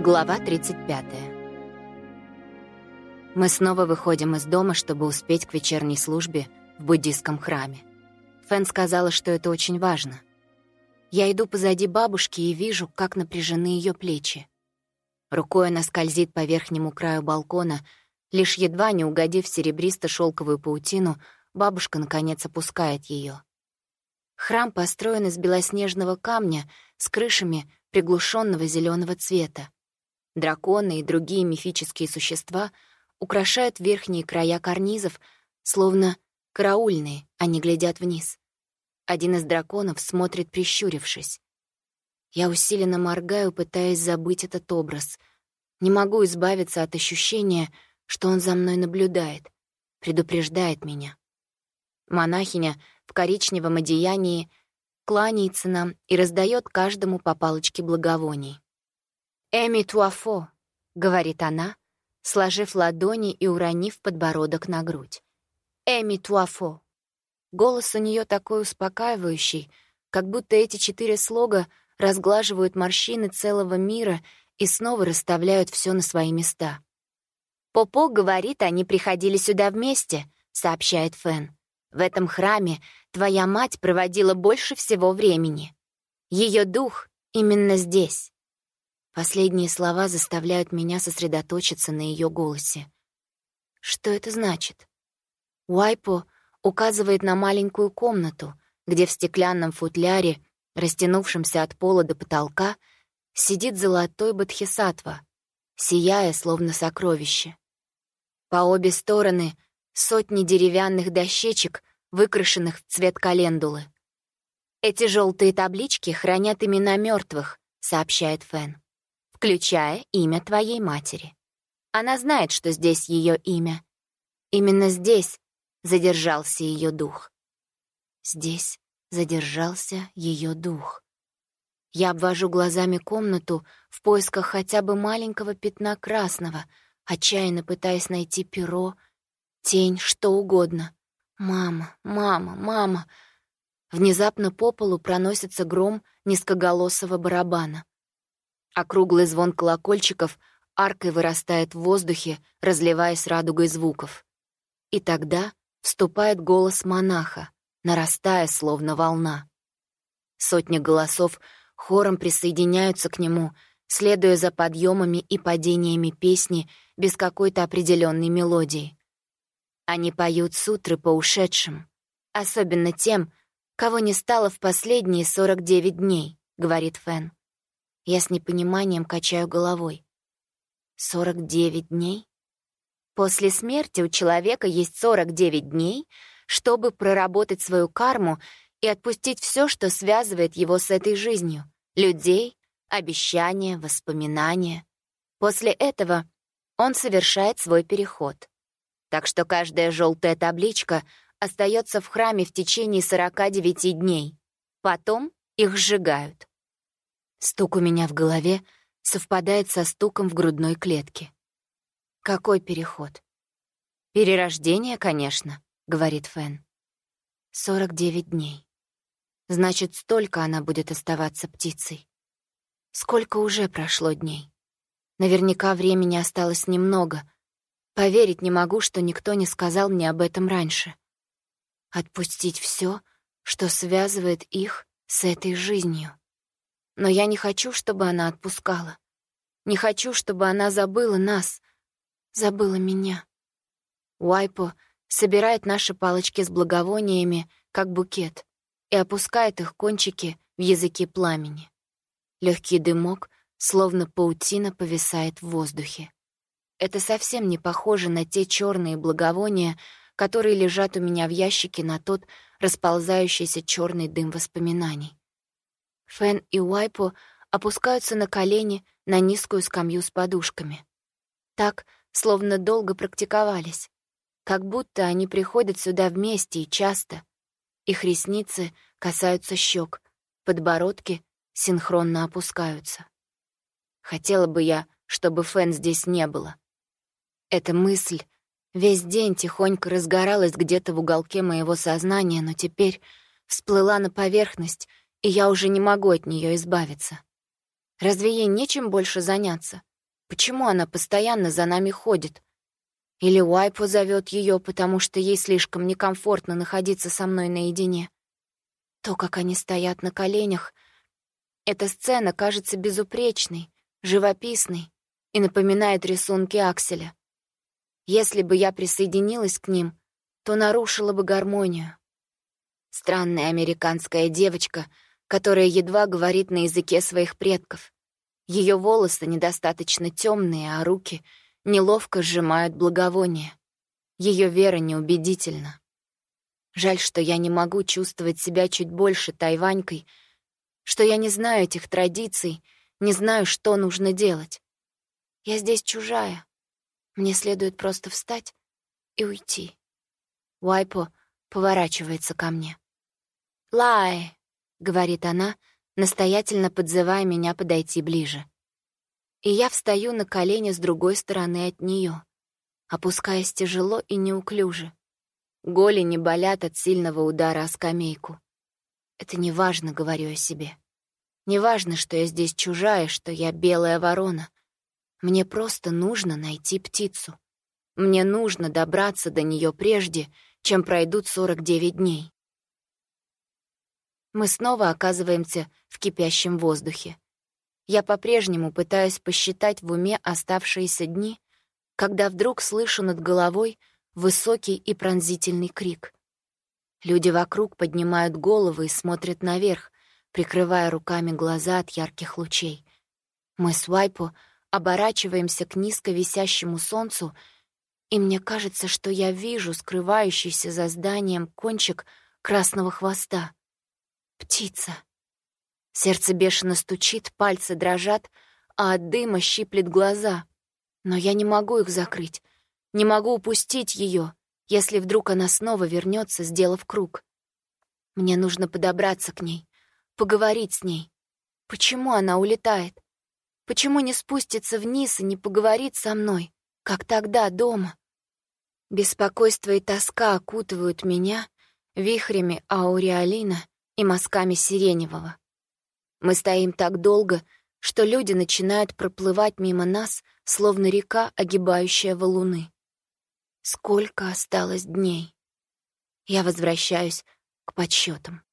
Глава 35. Мы снова выходим из дома, чтобы успеть к вечерней службе в буддийском храме. Фэн сказала, что это очень важно. Я иду позади бабушки и вижу, как напряжены ее плечи. Рукой она скользит по верхнему краю балкона, лишь едва не угодив серебристо-шелковую паутину, бабушка, наконец, опускает ее. Храм построен из белоснежного камня с крышами приглушенного зеленого цвета. Драконы и другие мифические существа украшают верхние края карнизов, словно караульные, они глядят вниз. Один из драконов смотрит, прищурившись. Я усиленно моргаю, пытаясь забыть этот образ. Не могу избавиться от ощущения, что он за мной наблюдает, предупреждает меня. Монахиня в коричневом одеянии кланяется нам и раздает каждому по палочке благовоний. «Эми туафо», — говорит она, сложив ладони и уронив подбородок на грудь. «Эми туафо». Голос у нее такой успокаивающий, как будто эти четыре слога разглаживают морщины целого мира и снова расставляют все на свои места. «Попо говорит, они приходили сюда вместе», — сообщает Фэн. «В этом храме твоя мать проводила больше всего времени. Ее дух именно здесь». Последние слова заставляют меня сосредоточиться на ее голосе. Что это значит? Уайпо указывает на маленькую комнату, где в стеклянном футляре, растянувшемся от пола до потолка, сидит золотой бодхисаттва, сияя, словно сокровище. По обе стороны сотни деревянных дощечек, выкрашенных в цвет календулы. «Эти желтые таблички хранят имена мертвых, сообщает Фэн включая имя твоей матери. Она знает, что здесь ее имя. Именно здесь задержался ее дух. Здесь задержался ее дух. Я обвожу глазами комнату в поисках хотя бы маленького пятна красного, отчаянно пытаясь найти перо, тень, что угодно. «Мама, мама, мама!» Внезапно по полу проносится гром низкоголосого барабана. Округлый звон колокольчиков аркой вырастает в воздухе, разливаясь радугой звуков. И тогда вступает голос монаха, нарастая, словно волна. Сотни голосов хором присоединяются к нему, следуя за подъемами и падениями песни без какой-то определенной мелодии. Они поют сутры по ушедшим, особенно тем, кого не стало в последние 49 дней, говорит Фэн. Я с непониманием качаю головой. 49 дней? После смерти у человека есть 49 дней, чтобы проработать свою карму и отпустить все, что связывает его с этой жизнью. Людей, обещания, воспоминания. После этого он совершает свой переход. Так что каждая желтая табличка остается в храме в течение 49 дней. Потом их сжигают. Стук у меня в голове совпадает со стуком в грудной клетке. Какой переход? Перерождение, конечно, говорит Фэн. 49 дней. Значит, столько она будет оставаться птицей. Сколько уже прошло дней? Наверняка времени осталось немного. Поверить не могу, что никто не сказал мне об этом раньше. Отпустить все, что связывает их с этой жизнью. Но я не хочу, чтобы она отпускала. Не хочу, чтобы она забыла нас, забыла меня. Уайпо собирает наши палочки с благовониями, как букет, и опускает их кончики в языки пламени. Легкий дымок, словно паутина, повисает в воздухе. Это совсем не похоже на те черные благовония, которые лежат у меня в ящике на тот расползающийся черный дым воспоминаний. Фэн и Уайпо опускаются на колени на низкую скамью с подушками. Так, словно долго практиковались. Как будто они приходят сюда вместе и часто. Их ресницы касаются щек, подбородки синхронно опускаются. Хотела бы я, чтобы Фэн здесь не было. Эта мысль весь день тихонько разгоралась где-то в уголке моего сознания, но теперь всплыла на поверхность и я уже не могу от нее избавиться. Разве ей нечем больше заняться? Почему она постоянно за нами ходит? Или Уайпо зовет ее, потому что ей слишком некомфортно находиться со мной наедине? То, как они стоят на коленях, эта сцена кажется безупречной, живописной и напоминает рисунки Акселя. Если бы я присоединилась к ним, то нарушила бы гармонию. Странная американская девочка, которая едва говорит на языке своих предков. Ее волосы недостаточно темные, а руки неловко сжимают благовоние. Ее вера неубедительна. Жаль, что я не могу чувствовать себя чуть больше тайванькой, что я не знаю этих традиций, не знаю, что нужно делать. Я здесь чужая. Мне следует просто встать и уйти. Уайпо поворачивается ко мне. «Лай!» — говорит она, настоятельно подзывая меня подойти ближе. И я встаю на колени с другой стороны от нее, опускаясь тяжело и неуклюже. Голени болят от сильного удара о скамейку. Это не важно, говорю я себе. Не важно, что я здесь чужая, что я белая ворона. Мне просто нужно найти птицу. Мне нужно добраться до нее прежде, чем пройдут 49 дней. Мы снова оказываемся в кипящем воздухе. Я по-прежнему пытаюсь посчитать в уме оставшиеся дни, когда вдруг слышу над головой высокий и пронзительный крик. Люди вокруг поднимают головы и смотрят наверх, прикрывая руками глаза от ярких лучей. Мы с Вайпо оборачиваемся к низко висящему солнцу — и мне кажется, что я вижу скрывающийся за зданием кончик красного хвоста. Птица. Сердце бешено стучит, пальцы дрожат, а от дыма щиплет глаза. Но я не могу их закрыть, не могу упустить ее, если вдруг она снова вернется, сделав круг. Мне нужно подобраться к ней, поговорить с ней. Почему она улетает? Почему не спустится вниз и не поговорит со мной? как тогда дома. Беспокойство и тоска окутывают меня вихрями ауреолина и мазками сиреневого. Мы стоим так долго, что люди начинают проплывать мимо нас, словно река, огибающая валуны. Сколько осталось дней? Я возвращаюсь к подсчетам.